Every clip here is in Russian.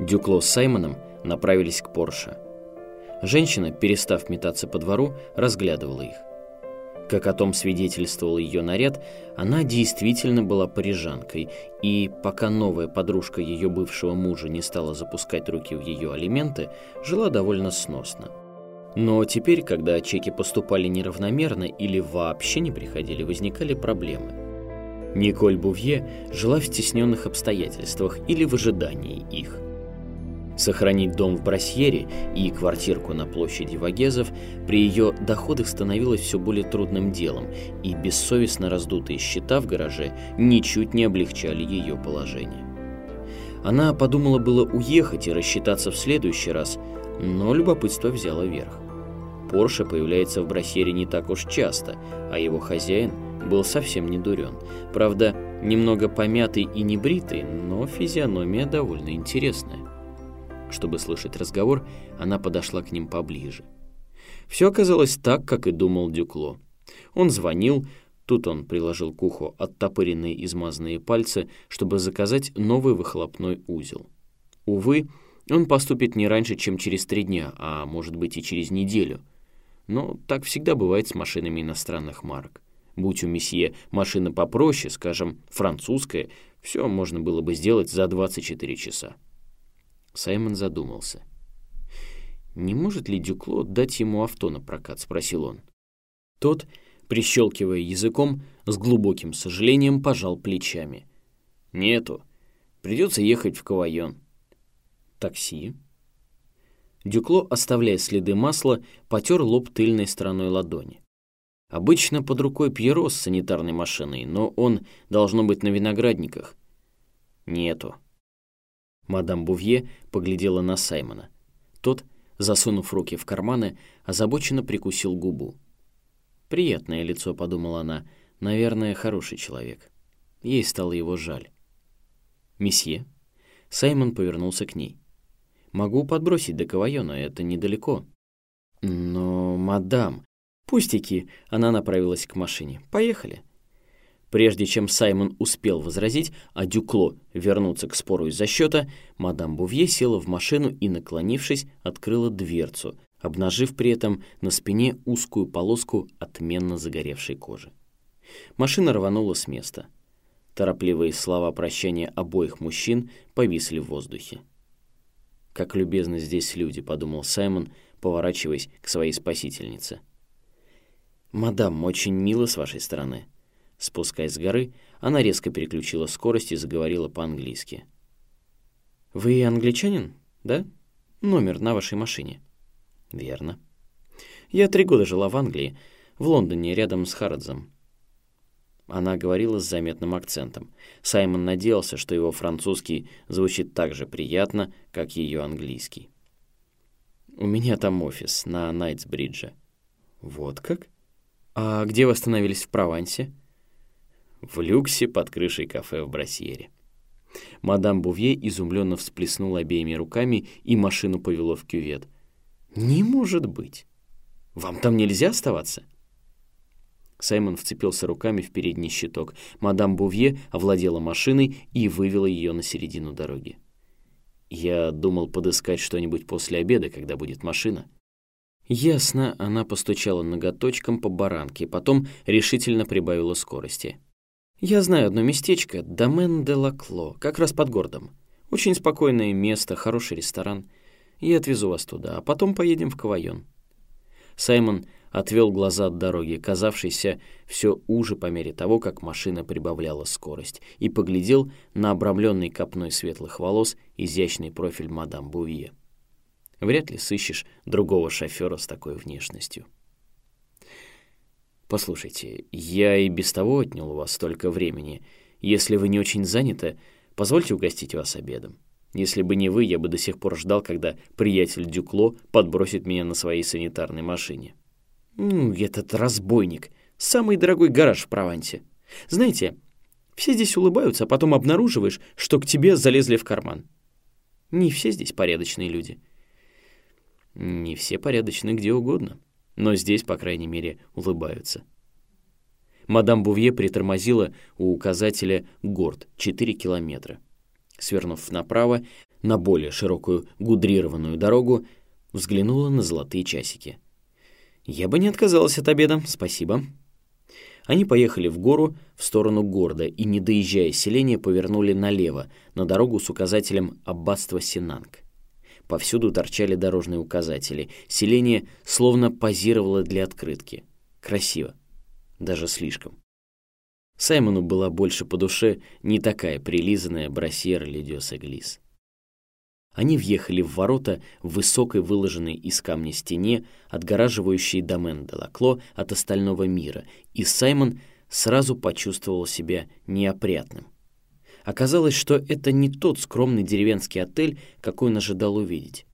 Дюкло с Саймоном направились к Порше. Женщина, перестав метаться по двору, разглядывала их. Как о том свидетельствовал ее наряд, она действительно была парижанкой, и пока новая подружка ее бывшего мужа не стала запускать руки в ее алименты, жила довольно сносно. Но теперь, когда чеки поступали неравномерно или вообще не приходили, возникали проблемы. Николь Бувье жила в стесненных обстоятельствах или в ожидании их – Сохранить дом в Брасьере и квартирку на площади Вагезов при ее доходах становилось все более трудным делом, и бессовестно раздутые счета в гараже ничуть не облегчали ее положение. Она подумала было уехать и рассчитаться в следующий раз, но любопытство взяло верх. Порше появляется в Брасьере не так уж часто, а его хозяин был совсем не дурен. Правда, немного помятый и небритый, но физиономия довольно интересная. Чтобы слышать разговор, она подошла к ним поближе. Все оказалось так, как и думал Дюкло. Он звонил, тут он приложил к уху оттопыренные измазанные пальцы, чтобы заказать новый выхлопной узел. Увы, он поступит не раньше, чем через три дня, а может быть и через неделю. Но так всегда бывает с машинами иностранных марок. Будь у месье машина попроще, скажем, французская, все можно было бы сделать за 24 часа. Саймон задумался. «Не может ли Дюкло дать ему авто на прокат?» — спросил он. Тот, прищелкивая языком, с глубоким сожалением пожал плечами. «Нету. Придется ехать в Кавайон». «Такси?» Дюкло, оставляя следы масла, потер лоб тыльной стороной ладони. Обычно под рукой Пьеро с санитарной машиной, но он должно быть на виноградниках. «Нету», Мадам Бувье поглядела на Саймона. Тот, засунув руки в карманы, озабоченно прикусил губу. «Приятное лицо», — подумала она, — «наверное, хороший человек». Ей стало его жаль. «Месье?» Саймон повернулся к ней. «Могу подбросить до Кавайона, это недалеко». «Но, мадам...» «Пустяки!» — она направилась к машине. «Поехали!» Прежде чем Саймон успел возразить, а Дюкло вернуться к спору из-за счета, мадам Бувье села в машину и, наклонившись, открыла дверцу, обнажив при этом на спине узкую полоску отменно загоревшей кожи. Машина рванула с места. Торопливые слова прощания обоих мужчин повисли в воздухе. «Как любезны здесь люди», — подумал Саймон, поворачиваясь к своей спасительнице. «Мадам, очень мило с вашей стороны», Спускаясь с горы, она резко переключила скорость и заговорила по-английски. «Вы англичанин, да? Номер на вашей машине?» «Верно». «Я три года жила в Англии, в Лондоне, рядом с Харадзом». Она говорила с заметным акцентом. Саймон надеялся, что его французский звучит так же приятно, как ее английский. «У меня там офис, на Найтсбридже». «Вот как? А где вы остановились в Провансе?» В люксе под крышей кафе в Брасьере. Мадам Бувье изумленно всплеснула обеими руками, и машину повело в кювет. «Не может быть! Вам там нельзя оставаться?» Саймон вцепился руками в передний щиток. Мадам Бувье овладела машиной и вывела ее на середину дороги. «Я думал подыскать что-нибудь после обеда, когда будет машина». Ясно, она постучала ноготочком по баранке, потом решительно прибавила скорости. «Я знаю одно местечко, Домен де Лакло, как раз под городом. Очень спокойное место, хороший ресторан. Я отвезу вас туда, а потом поедем в Кавайон». Саймон отвел глаза от дороги, казавшейся все уже по мере того, как машина прибавляла скорость, и поглядел на обрамленный копной светлых волос изящный профиль мадам Бувье. Вряд ли сыщешь другого шофера с такой внешностью. «Послушайте, я и без того отнял у вас столько времени. Если вы не очень заняты, позвольте угостить вас обедом. Если бы не вы, я бы до сих пор ждал, когда приятель Дюкло подбросит меня на своей санитарной машине». «Ну, этот разбойник. Самый дорогой гараж в Провансе. Знаете, все здесь улыбаются, а потом обнаруживаешь, что к тебе залезли в карман. Не все здесь порядочные люди». «Не все порядочны где угодно», но здесь, по крайней мере, улыбаются. Мадам Бувье притормозила у указателя «Горд» 4 километра. Свернув направо, на более широкую гудрированную дорогу, взглянула на золотые часики. «Я бы не отказалась от обеда, спасибо». Они поехали в гору в сторону города и, не доезжая селения, повернули налево, на дорогу с указателем «Аббатство Синанг». Повсюду торчали дорожные указатели. Селение словно позировало для открытки. Красиво. Даже слишком. Саймону была больше по душе не такая прилизанная брасьера Ледиоса Глис. Они въехали в ворота в высокой выложенной из камня стене, отгораживающей домен де Лакло от остального мира, и Саймон сразу почувствовал себя неопрятным. Оказалось, что это не тот скромный деревенский отель, какой он ожидал увидеть.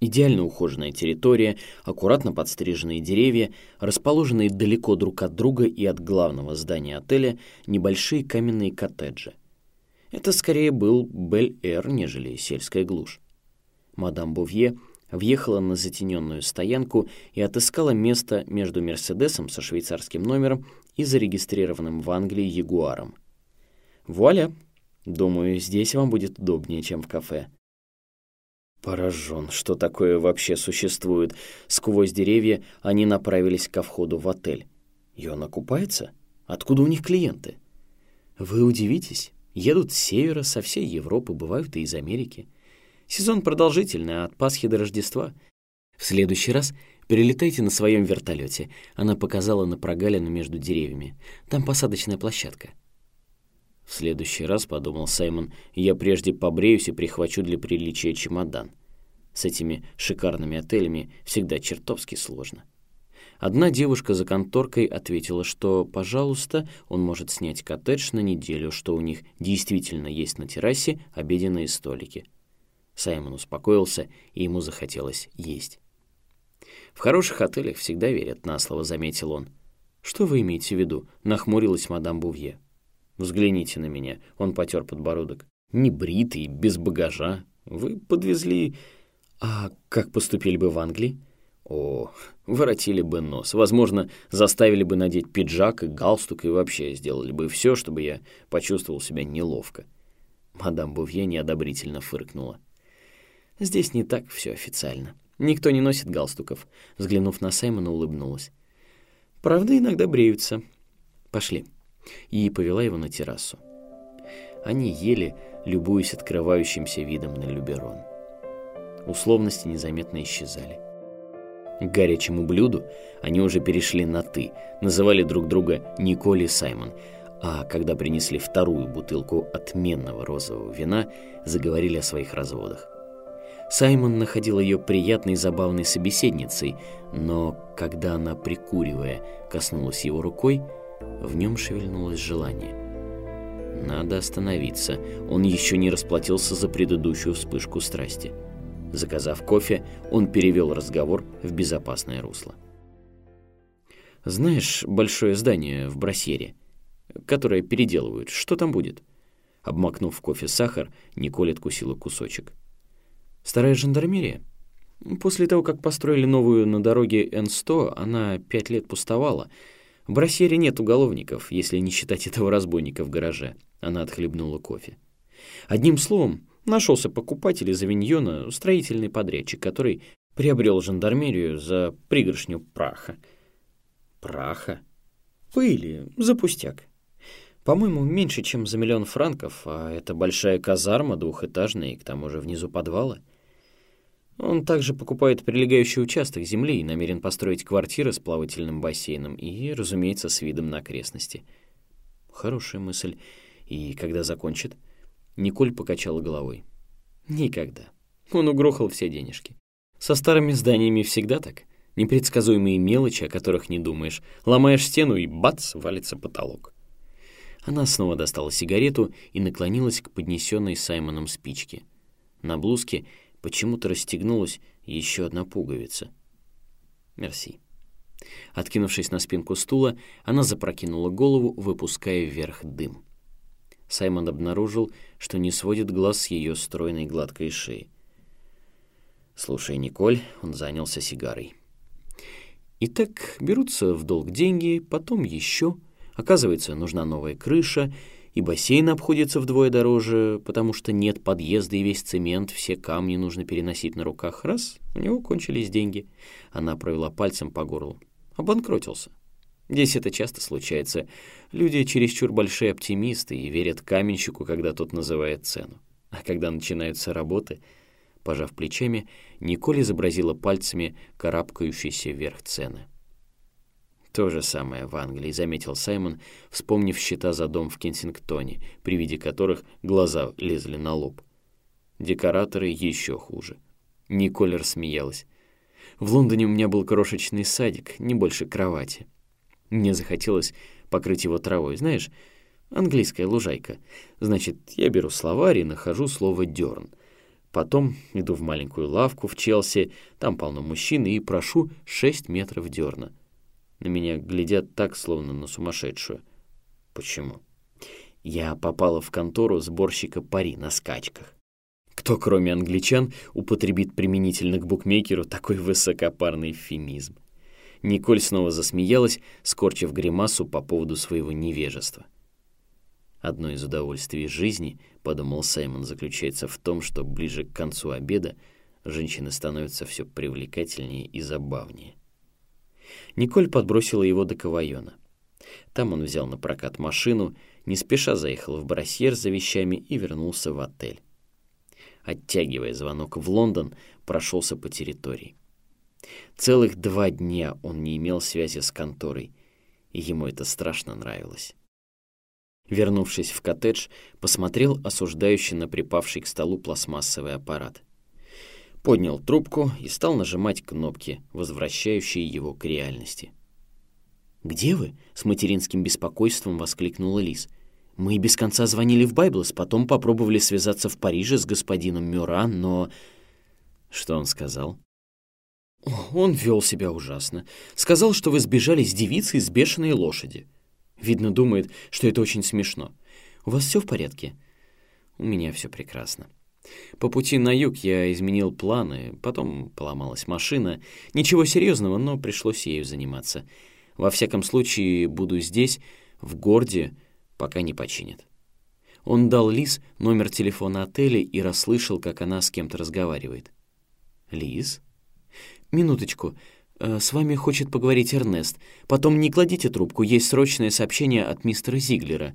Идеально ухоженная территория, аккуратно подстриженные деревья, расположенные далеко друг от друга и от главного здания отеля небольшие каменные коттеджи. Это скорее был Бель-Эр, нежели сельская глушь. Мадам Бувье въехала на затененную стоянку и отыскала место между Мерседесом со швейцарским номером и зарегистрированным в Англии Ягуаром. Вуаля! Думаю, здесь вам будет удобнее, чем в кафе. Поражен, что такое вообще существует. Сквозь деревья они направились ко входу в отель. И он окупается? Откуда у них клиенты? Вы удивитесь, едут с севера, со всей Европы, бывают и из Америки. Сезон продолжительный, от Пасхи до Рождества. В следующий раз перелетайте на своем вертолете. Она показала на прогалину между деревьями. Там посадочная площадка. В следующий раз, подумал Саймон, я прежде побреюсь и прихвачу для приличия чемодан. С этими шикарными отелями всегда чертовски сложно. Одна девушка за конторкой ответила, что, пожалуйста, он может снять коттедж на неделю, что у них действительно есть на террасе обеденные столики. Саймон успокоился, и ему захотелось есть. «В хороших отелях всегда верят на слово», — заметил он. «Что вы имеете в виду?» — нахмурилась мадам Бувье. Взгляните на меня. Он потер подбородок. Не бритый, без багажа. Вы подвезли... А как поступили бы в Англии? О, воротили бы нос. Возможно, заставили бы надеть пиджак и галстук и вообще сделали бы все, чтобы я почувствовал себя неловко. Мадам Бувье неодобрительно фыркнула. Здесь не так все официально. Никто не носит галстуков. Взглянув на Саймона, улыбнулась. Правда, иногда бреются. Пошли и повела его на террасу. Они ели, любуясь открывающимся видом на Люберон. Условности незаметно исчезали. К горячему блюду они уже перешли на «ты», называли друг друга Николь и Саймон, а когда принесли вторую бутылку отменного розового вина, заговорили о своих разводах. Саймон находил ее приятной и забавной собеседницей, но когда она, прикуривая, коснулась его рукой, в нем шевельнулось желание. Надо остановиться, он еще не расплатился за предыдущую вспышку страсти. Заказав кофе, он перевел разговор в безопасное русло. «Знаешь большое здание в Брасьере, которое переделывают, что там будет?» Обмакнув в кофе сахар, Николь откусила кусочек. «Старая жандармерия?» После того, как построили новую на дороге Н-100, она пять лет пустовала — в Брасьере нет уголовников, если не считать этого разбойника в гараже. Она отхлебнула кофе. Одним словом, нашелся покупатель из Авиньона, строительный подрядчик, который приобрел жандармерию за пригоршню праха. Праха? Пыли, за пустяк. По-моему, меньше, чем за миллион франков, а это большая казарма, двухэтажная, и к тому же внизу подвала — он также покупает прилегающий участок земли и намерен построить квартиры с плавательным бассейном и, разумеется, с видом на окрестности. Хорошая мысль. И когда закончит? Николь покачала головой. Никогда. Он угрохал все денежки. Со старыми зданиями всегда так. Непредсказуемые мелочи, о которых не думаешь. Ломаешь стену и бац, валится потолок. Она снова достала сигарету и наклонилась к поднесенной Саймоном спичке. На блузке — Почему-то расстегнулась еще одна пуговица. Мерси. Откинувшись на спинку стула, она запрокинула голову, выпуская вверх дым. Саймон обнаружил, что не сводит глаз с ее стройной гладкой шеи. Слушай, Николь, он занялся сигарой. Итак, берутся в долг деньги, потом еще. Оказывается, нужна новая крыша, и бассейн обходится вдвое дороже, потому что нет подъезда и весь цемент, все камни нужно переносить на руках. Раз, у него кончились деньги. Она провела пальцем по горлу. Обанкротился. Здесь это часто случается. Люди чересчур большие оптимисты и верят каменщику, когда тот называет цену. А когда начинаются работы, пожав плечами, Николь изобразила пальцами карабкающиеся вверх цены. То же самое в Англии, заметил Саймон, вспомнив счета за дом в Кенсингтоне, при виде которых глаза лезли на лоб. Декораторы еще хуже. Николь рассмеялась. В Лондоне у меня был крошечный садик, не больше кровати. Мне захотелось покрыть его травой, знаешь, английская лужайка. Значит, я беру словарь и нахожу слово «дёрн». Потом иду в маленькую лавку в Челси, там полно мужчин, и прошу 6 метров дёрна. На меня глядят так, словно на сумасшедшую. Почему? Я попала в контору сборщика пари на скачках. Кто, кроме англичан, употребит применительно к букмекеру такой высокопарный эвфемизм? Николь снова засмеялась, скорчив гримасу по поводу своего невежества. Одно из удовольствий жизни, подумал Саймон, заключается в том, что ближе к концу обеда женщины становятся все привлекательнее и забавнее. Николь подбросила его до Кавайона. Там он взял на прокат машину, не спеша заехал в Брассьер за вещами и вернулся в отель. Оттягивая звонок в Лондон, прошелся по территории. Целых два дня он не имел связи с конторой, и ему это страшно нравилось. Вернувшись в коттедж, посмотрел осуждающий на припавший к столу пластмассовый аппарат поднял трубку и стал нажимать кнопки, возвращающие его к реальности. «Где вы?» — с материнским беспокойством воскликнула Лиз. «Мы без конца звонили в Байблс, потом попробовали связаться в Париже с господином Мюран, но...» «Что он сказал?» «Он вел себя ужасно. Сказал, что вы сбежали с девицей с бешеной лошади. Видно, думает, что это очень смешно. У вас все в порядке?» «У меня все прекрасно». По пути на юг я изменил планы, потом поломалась машина. Ничего серьезного, но пришлось ею заниматься. Во всяком случае, буду здесь, в городе, пока не починят. Он дал Лиз номер телефона отеля и расслышал, как она с кем-то разговаривает. «Лиз?» «Минуточку. Э, с вами хочет поговорить Эрнест. Потом не кладите трубку, есть срочное сообщение от мистера Зиглера».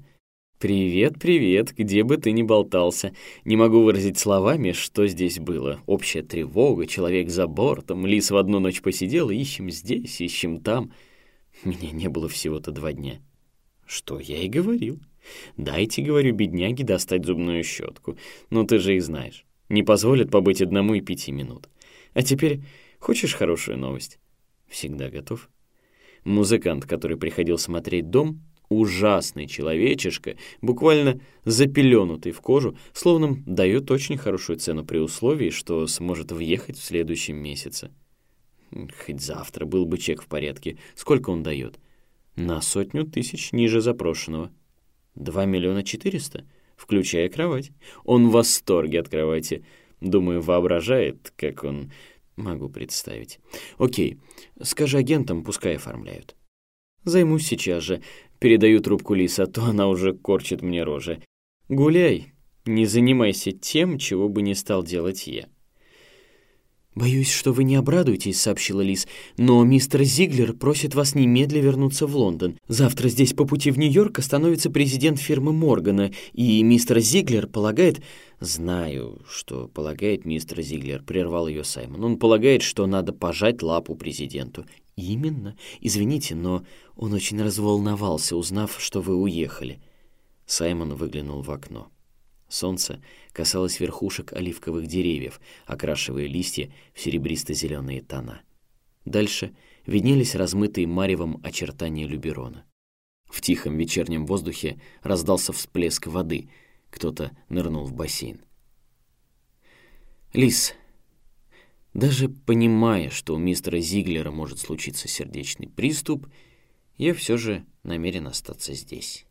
«Привет, привет, где бы ты ни болтался. Не могу выразить словами, что здесь было. Общая тревога, человек за бортом, лис в одну ночь посидел, ищем здесь, ищем там. Меня не было всего-то два дня». «Что я и говорил. Дайте, говорю, бедняге достать зубную щетку. Ну ты же их знаешь. Не позволят побыть одному и пяти минут. А теперь хочешь хорошую новость?» «Всегда готов». Музыкант, который приходил смотреть дом, ужасный человечишка, буквально запеленутый в кожу, словно дает очень хорошую цену при условии, что сможет въехать в следующем месяце. Хоть завтра был бы чек в порядке. Сколько он дает? На сотню тысяч ниже запрошенного. Два миллиона четыреста, включая кровать. Он в восторге от кровати. Думаю, воображает, как он... Могу представить. Окей, скажи агентам, пускай оформляют. Займусь сейчас же. Передаю трубку Лиса, а то она уже корчит мне рожи. Гуляй, не занимайся тем, чего бы не стал делать я. «Боюсь, что вы не обрадуетесь», — сообщила Лис, «но мистер Зиглер просит вас немедля вернуться в Лондон. Завтра здесь по пути в Нью-Йорк остановится президент фирмы Моргана, и мистер Зиглер полагает...» «Знаю, что полагает мистер Зиглер», — прервал ее Саймон. «Он полагает, что надо пожать лапу президенту». «Именно. Извините, но он очень разволновался, узнав, что вы уехали». Саймон выглянул в окно. Солнце касалось верхушек оливковых деревьев, окрашивая листья в серебристо-зеленые тона. Дальше виднелись размытые маревом очертания Люберона. В тихом вечернем воздухе раздался всплеск воды. Кто-то нырнул в бассейн. «Лис, даже понимая, что у мистера Зиглера может случиться сердечный приступ, я все же намерен остаться здесь».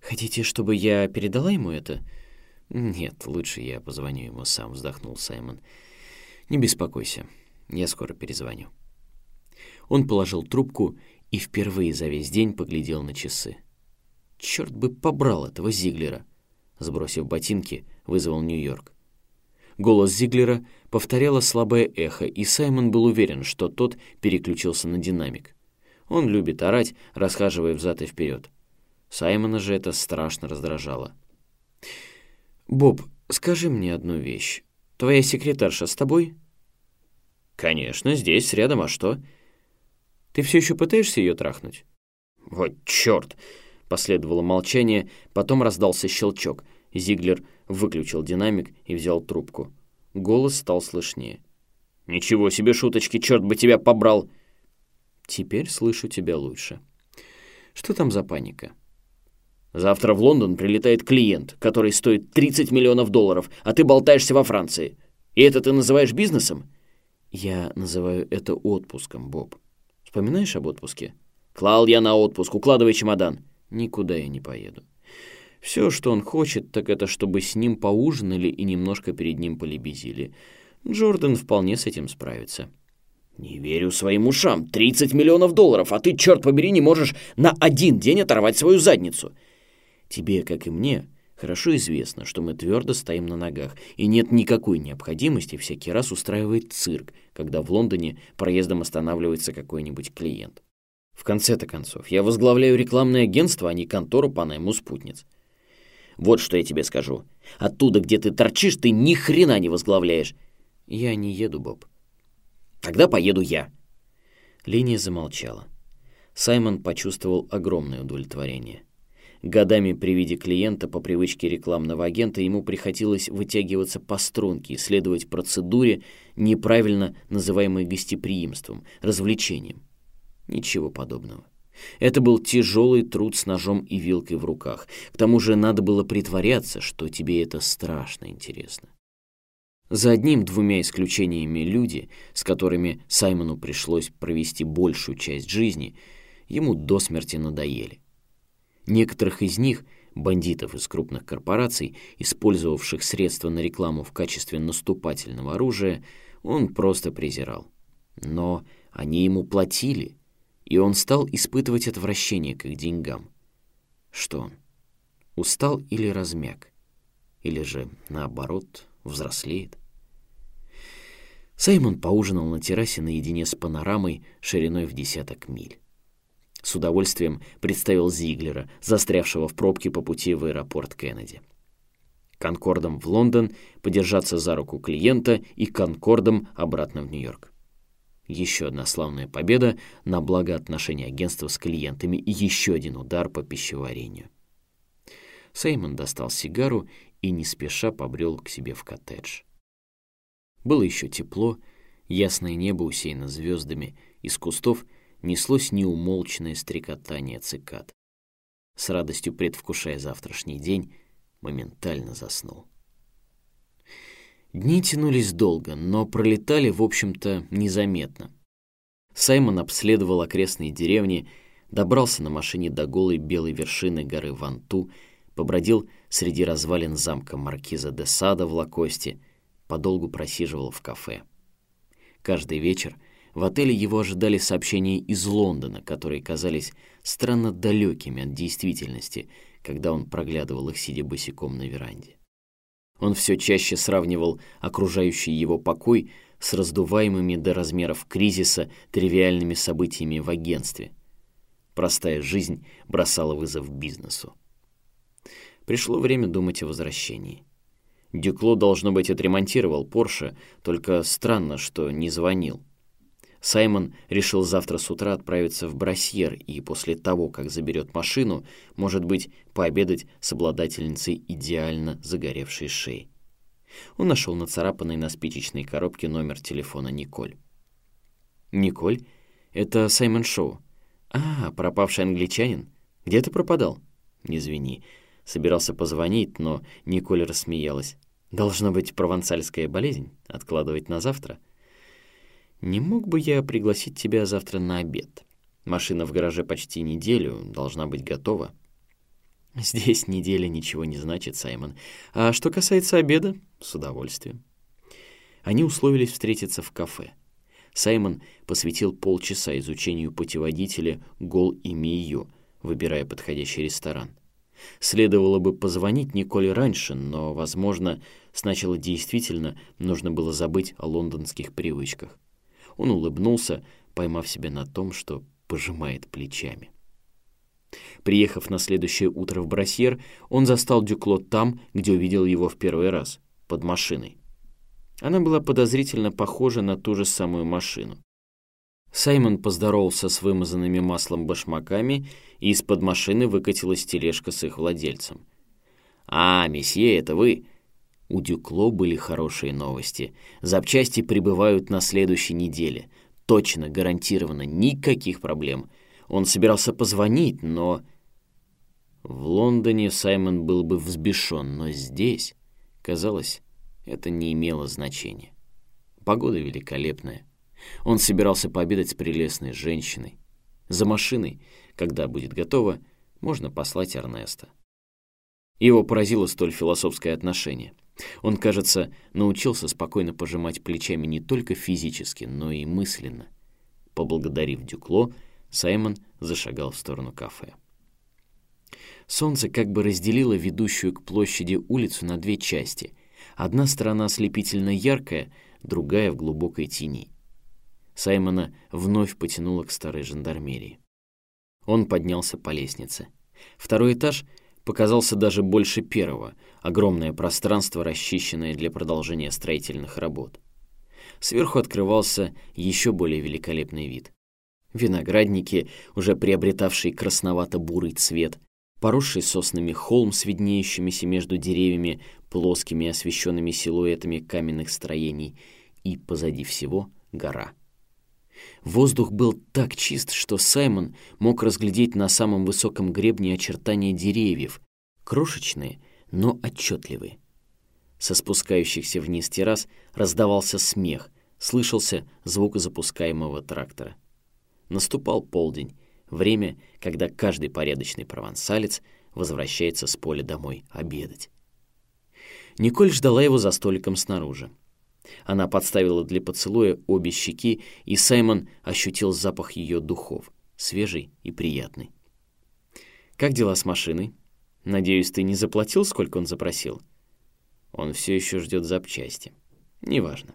«Хотите, чтобы я передала ему это?» «Нет, лучше я позвоню ему сам», — вздохнул Саймон. «Не беспокойся, я скоро перезвоню». Он положил трубку и впервые за весь день поглядел на часы. Черт бы побрал этого Зиглера. Сбросив ботинки, вызвал Нью-Йорк. Голос Зиглера повторяло слабое эхо, и Саймон был уверен, что тот переключился на динамик. Он любит орать, расхаживая взад и вперед. Саймона же это страшно раздражало. «Боб, скажи мне одну вещь. Твоя секретарша с тобой?» «Конечно, здесь, рядом, а что?» «Ты все еще пытаешься ее трахнуть?» «Вот черт!» — последовало молчание, потом раздался щелчок. Зиглер выключил динамик и взял трубку. Голос стал слышнее. «Ничего себе шуточки, черт бы тебя побрал!» «Теперь слышу тебя лучше. Что там за паника?» «Завтра в Лондон прилетает клиент, который стоит 30 миллионов долларов, а ты болтаешься во Франции. И это ты называешь бизнесом?» «Я называю это отпуском, Боб. Вспоминаешь об отпуске?» «Клал я на отпуск, укладывай чемодан». «Никуда я не поеду. Все, что он хочет, так это чтобы с ним поужинали и немножко перед ним полебезили. Джордан вполне с этим справится». «Не верю своим ушам. 30 миллионов долларов, а ты, черт побери, не можешь на один день оторвать свою задницу». «Тебе, как и мне, хорошо известно, что мы твердо стоим на ногах, и нет никакой необходимости всякий раз устраивать цирк, когда в Лондоне проездом останавливается какой-нибудь клиент. В конце-то концов, я возглавляю рекламное агентство, а не контору по найму спутниц. Вот что я тебе скажу. Оттуда, где ты торчишь, ты ни хрена не возглавляешь. Я не еду, Боб. Тогда поеду я. Линия замолчала. Саймон почувствовал огромное удовлетворение. Годами при виде клиента по привычке рекламного агента ему приходилось вытягиваться по струнке, исследовать процедуре, неправильно называемой гостеприимством, развлечением. Ничего подобного. Это был тяжелый труд с ножом и вилкой в руках. К тому же надо было притворяться, что тебе это страшно интересно. За одним-двумя исключениями люди, с которыми Саймону пришлось провести большую часть жизни, ему до смерти надоели. Некоторых из них, бандитов из крупных корпораций, использовавших средства на рекламу в качестве наступательного оружия, он просто презирал. Но они ему платили, и он стал испытывать отвращение к их деньгам. Что он? Устал или размяк? Или же, наоборот, взрослеет? Саймон поужинал на террасе наедине с панорамой шириной в десяток миль. С удовольствием представил Зиглера, застрявшего в пробке по пути в аэропорт Кеннеди. Конкордом в Лондон, подержаться за руку клиента и Конкордом обратно в Нью-Йорк. Еще одна славная победа на благо отношений агентства с клиентами и еще один удар по пищеварению. Сеймон достал сигару и не спеша побрел к себе в коттедж. Было еще тепло, ясное небо усеяно звездами, из кустов неслось неумолчное стрекотание цикад. С радостью предвкушая завтрашний день, моментально заснул. Дни тянулись долго, но пролетали, в общем-то, незаметно. Саймон обследовал окрестные деревни, добрался на машине до голой белой вершины горы Ванту, побродил среди развалин замка Маркиза де Сада в Лакосте, подолгу просиживал в кафе. Каждый вечер в отеле его ожидали сообщения из Лондона, которые казались странно далекими от действительности, когда он проглядывал их, сидя босиком на веранде. Он все чаще сравнивал окружающий его покой с раздуваемыми до размеров кризиса тривиальными событиями в агентстве. Простая жизнь бросала вызов бизнесу. Пришло время думать о возвращении. Дюкло, должно быть, отремонтировал Порше, только странно, что не звонил. Саймон решил завтра с утра отправиться в Брасьер и после того, как заберет машину, может быть, пообедать с обладательницей идеально загоревшей шеи. Он нашел нацарапанный на спичечной коробке номер телефона Николь. «Николь? Это Саймон Шоу. А, пропавший англичанин? Где ты пропадал?» «Не звени. Собирался позвонить, но Николь рассмеялась. «Должна быть провансальская болезнь. Откладывать на завтра?» «Не мог бы я пригласить тебя завтра на обед? Машина в гараже почти неделю, должна быть готова». «Здесь неделя ничего не значит, Саймон. А что касается обеда, с удовольствием». Они условились встретиться в кафе. Саймон посвятил полчаса изучению путеводителя «Гол и Мию», выбирая подходящий ресторан. Следовало бы позвонить Николе раньше, но, возможно, сначала действительно нужно было забыть о лондонских привычках. Он улыбнулся, поймав себя на том, что пожимает плечами. Приехав на следующее утро в Брасьер, он застал Дюкло там, где увидел его в первый раз, под машиной. Она была подозрительно похожа на ту же самую машину. Саймон поздоровался с вымазанными маслом башмаками, и из-под машины выкатилась тележка с их владельцем. «А, месье, это вы!» У Дюкло были хорошие новости. Запчасти прибывают на следующей неделе. Точно, гарантированно, никаких проблем. Он собирался позвонить, но... В Лондоне Саймон был бы взбешен, но здесь, казалось, это не имело значения. Погода великолепная. Он собирался пообедать с прелестной женщиной. За машиной, когда будет готово, можно послать Эрнеста. Его поразило столь философское отношение. Он, кажется, научился спокойно пожимать плечами не только физически, но и мысленно. Поблагодарив Дюкло, Саймон зашагал в сторону кафе. Солнце как бы разделило ведущую к площади улицу на две части. Одна сторона ослепительно яркая, другая в глубокой тени. Саймона вновь потянуло к старой жандармерии. Он поднялся по лестнице. Второй этаж показался даже больше первого, огромное пространство, расчищенное для продолжения строительных работ. Сверху открывался еще более великолепный вид. Виноградники, уже приобретавшие красновато-бурый цвет, поросший соснами холм с виднеющимися между деревьями плоскими освещенными силуэтами каменных строений, и позади всего гора. Воздух был так чист, что Саймон мог разглядеть на самом высоком гребне очертания деревьев, крошечные, но отчетливые. Со спускающихся вниз террас раздавался смех, слышался звук запускаемого трактора. Наступал полдень, время, когда каждый порядочный провансалец возвращается с поля домой обедать. Николь ждала его за столиком снаружи. Она подставила для поцелуя обе щеки, и Саймон ощутил запах ее духов, свежий и приятный. «Как дела с машиной? Надеюсь, ты не заплатил, сколько он запросил?» Он все еще ждет запчасти. «Неважно.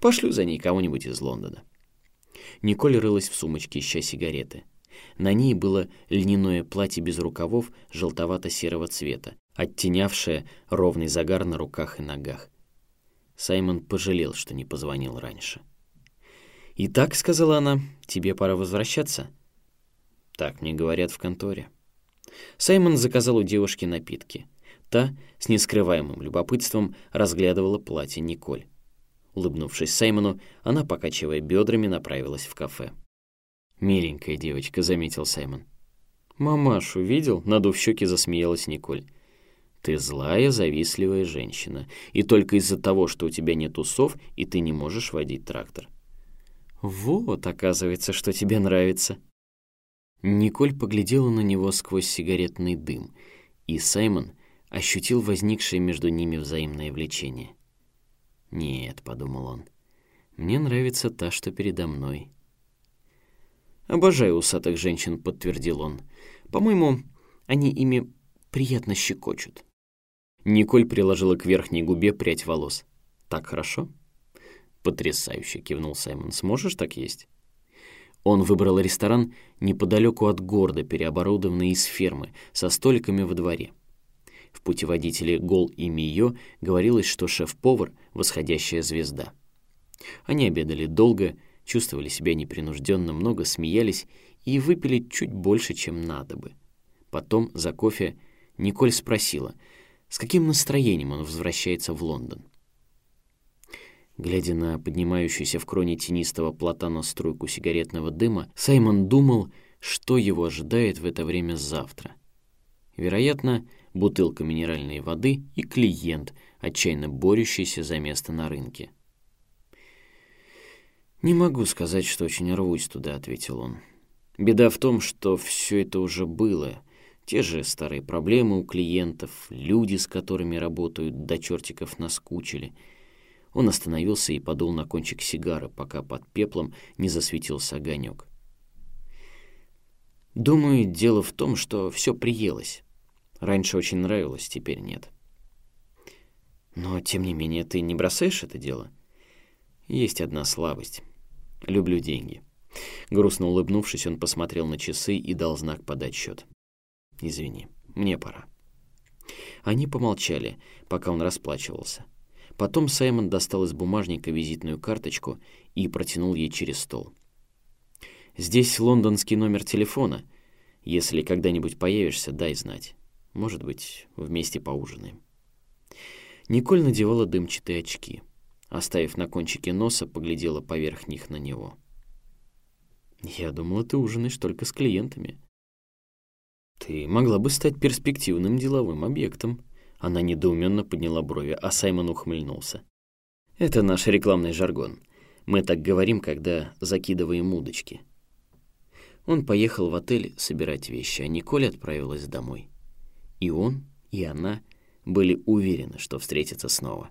Пошлю за ней кого-нибудь из Лондона». Николь рылась в сумочке, ища сигареты. На ней было льняное платье без рукавов желтовато-серого цвета, оттенявшее ровный загар на руках и ногах. Саймон пожалел, что не позвонил раньше. «Итак», — сказала она, — «тебе пора возвращаться». Так мне говорят в конторе. Саймон заказал у девушки напитки. Та, с нескрываемым любопытством, разглядывала платье Николь. Улыбнувшись Саймону, она, покачивая бедрами, направилась в кафе. «Миленькая девочка», — заметил Саймон. «Мамашу видел?» — надув щеки, засмеялась Николь. Ты злая, завистливая женщина, и только из-за того, что у тебя нет усов, и ты не можешь водить трактор. Вот, оказывается, что тебе нравится. Николь поглядела на него сквозь сигаретный дым, и Саймон ощутил возникшее между ними взаимное влечение. «Нет», — подумал он, — «мне нравится та, что передо мной». «Обожаю усатых женщин», — подтвердил он. «По-моему, они ими приятно щекочут». Николь приложила к верхней губе прядь волос. «Так хорошо?» «Потрясающе!» — кивнул Саймон. «Сможешь так есть?» Он выбрал ресторан неподалеку от города, переоборудованный из фермы, со столиками во дворе. В путеводителе «Гол и Мио» говорилось, что шеф-повар — восходящая звезда. Они обедали долго, чувствовали себя непринужденно, много смеялись и выпили чуть больше, чем надо бы. Потом, за кофе, Николь спросила — с каким настроением он возвращается в Лондон? Глядя на поднимающуюся в кроне тенистого платана струйку сигаретного дыма, Саймон думал, что его ожидает в это время завтра. Вероятно, бутылка минеральной воды и клиент, отчаянно борющийся за место на рынке. «Не могу сказать, что очень рвусь туда», — ответил он. «Беда в том, что все это уже было, те же старые проблемы у клиентов, люди, с которыми работают, до чертиков наскучили. Он остановился и подул на кончик сигары, пока под пеплом не засветился огонек. Думаю, дело в том, что все приелось. Раньше очень нравилось, теперь нет. Но, тем не менее, ты не бросаешь это дело? Есть одна слабость. Люблю деньги. Грустно улыбнувшись, он посмотрел на часы и дал знак подать счет. Извини, мне пора. Они помолчали, пока он расплачивался. Потом Саймон достал из бумажника визитную карточку и протянул ей через стол. «Здесь лондонский номер телефона. Если когда-нибудь появишься, дай знать. Может быть, вместе поужинаем». Николь надевала дымчатые очки. Оставив на кончике носа, поглядела поверх них на него. «Я думала, ты ужинаешь только с клиентами». «Ты могла бы стать перспективным деловым объектом». Она недоуменно подняла брови, а Саймон ухмыльнулся. «Это наш рекламный жаргон. Мы так говорим, когда закидываем удочки». Он поехал в отель собирать вещи, а Николь отправилась домой. И он, и она были уверены, что встретятся снова.